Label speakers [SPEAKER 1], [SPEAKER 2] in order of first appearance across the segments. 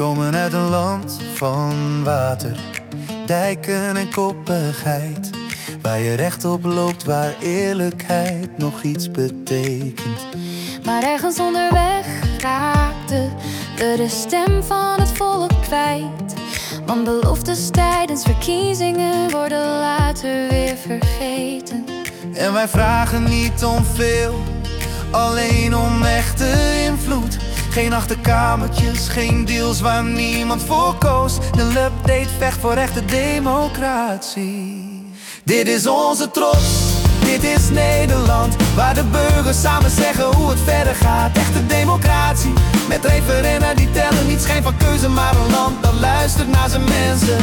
[SPEAKER 1] komen uit een land van water, dijken en koppigheid. Waar je rechtop loopt, waar eerlijkheid nog iets betekent.
[SPEAKER 2] Maar ergens onderweg raakte we de stem van het volk kwijt. Want beloftes tijdens verkiezingen worden later weer vergeten.
[SPEAKER 1] En wij vragen niet om veel, alleen om echte invloed. Geen achterkamertjes, geen deals waar niemand voor koos. De update vecht voor echte democratie. Dit is onze trots, dit is Nederland. Waar de burgers samen zeggen hoe het verder gaat. Echte democratie, met referenda die tellen. Niet schijn van keuze, maar een land dat luistert naar zijn mensen.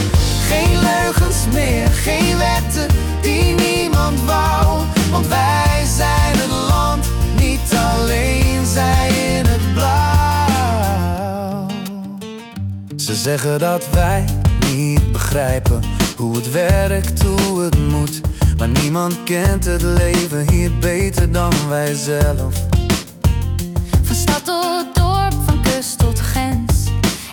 [SPEAKER 1] Ze zeggen dat wij niet begrijpen hoe het werkt, hoe het moet. Maar niemand kent het leven hier beter dan wij zelf.
[SPEAKER 2] Van stad tot dorp, van kust tot grens.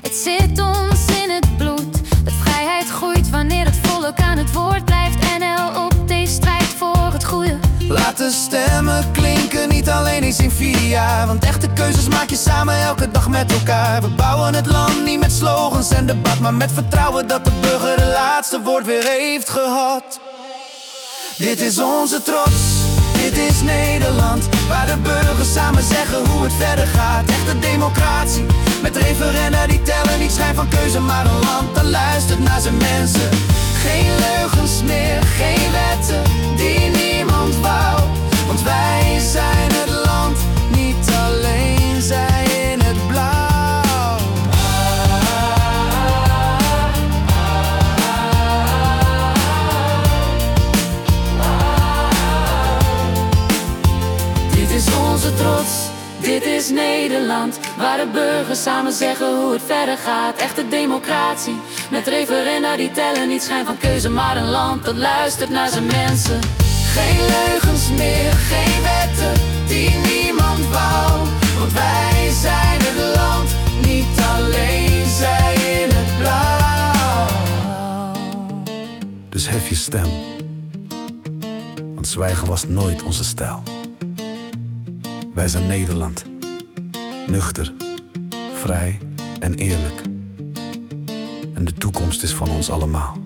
[SPEAKER 2] Het zit ons in het bloed. Dat vrijheid groeit wanneer het volk aan het woord blijft. NL op deze strijd voor het goede.
[SPEAKER 1] Laat de stemmen klinken, niet alleen eens in vier jaar. Want echte keuzes maak je samen elke dag met elkaar. En debat, maar met vertrouwen dat de burger het laatste woord weer heeft gehad. Dit is onze trots, dit is Nederland. Waar de burgers samen zeggen hoe het verder gaat. Echte democratie, met referenda die tellen. Niet schijn van keuze, maar een land dat luistert naar zijn mensen. Geen leugens meer, geen wetten die
[SPEAKER 2] onze trots, dit is Nederland. Waar de burgers samen zeggen hoe het verder gaat. Echte democratie, met referenda die tellen. Niet schijn van keuze, maar een land dat luistert naar zijn mensen.
[SPEAKER 1] Geen leugens meer, geen wetten die niemand wou. Want wij zijn het land, niet alleen zij in het blauw.
[SPEAKER 3] Dus hef je stem. Want zwijgen was nooit onze stijl. Wij zijn Nederland. Nuchter, vrij en eerlijk. En de toekomst is van ons allemaal.